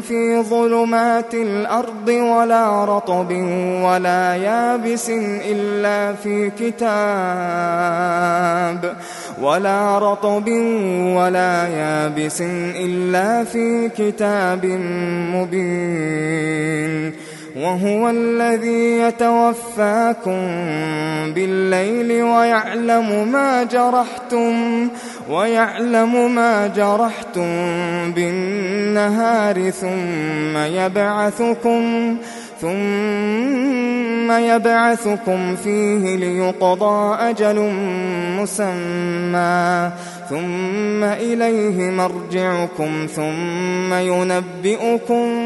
في ظلمات الأرض ولا رطب ولا يابس إلا في كتاب ولا رطب ولا يابس إلا في كتاب مبين وهو الذي يتوفاكم بالليل ويعلم ما جرحتم ويعلم ما جرحتم بالنهار ثم يبعثكم ثم يبعثكم فيه ليقضى أجل مسمى ثم إليه مرجعكم ثم ينبئكم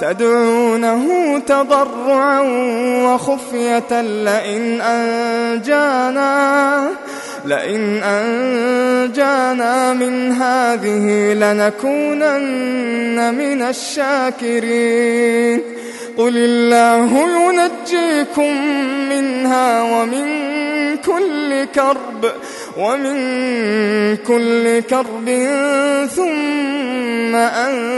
تدعونه تضرعا وخفية لئن أنجانا لئن أنجانا من هذه لنكونن من الشاكرين. قل الله ينجيكم منها ومن كل كرب ومن كل كرب ثم أن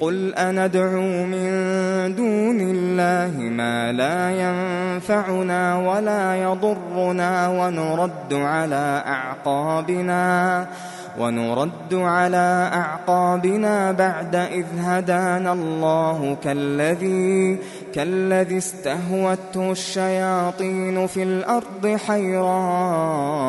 قل أندعو من دون الله ما لا ينفعنا ولا يضرنا ونرد على أعقابنا ونرد على أعقابنا بعد إذ هدانا الله كالذي كالذي استهوته الشياطين في الأرض حيران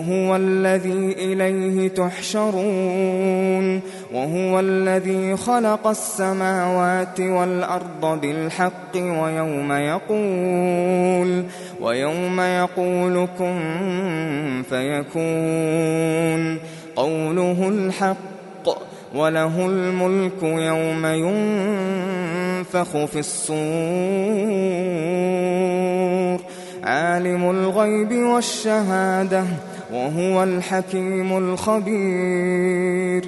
وهو الذي إليه تحشرون وهو الذي خلق السماوات والأرض بالحق ويوم يقول ويوم يقولكم فيكون قوله الحق وله الملك يوم ينفخ في الصور عالم الغيب والشهادة وهو الحكيم الخبير.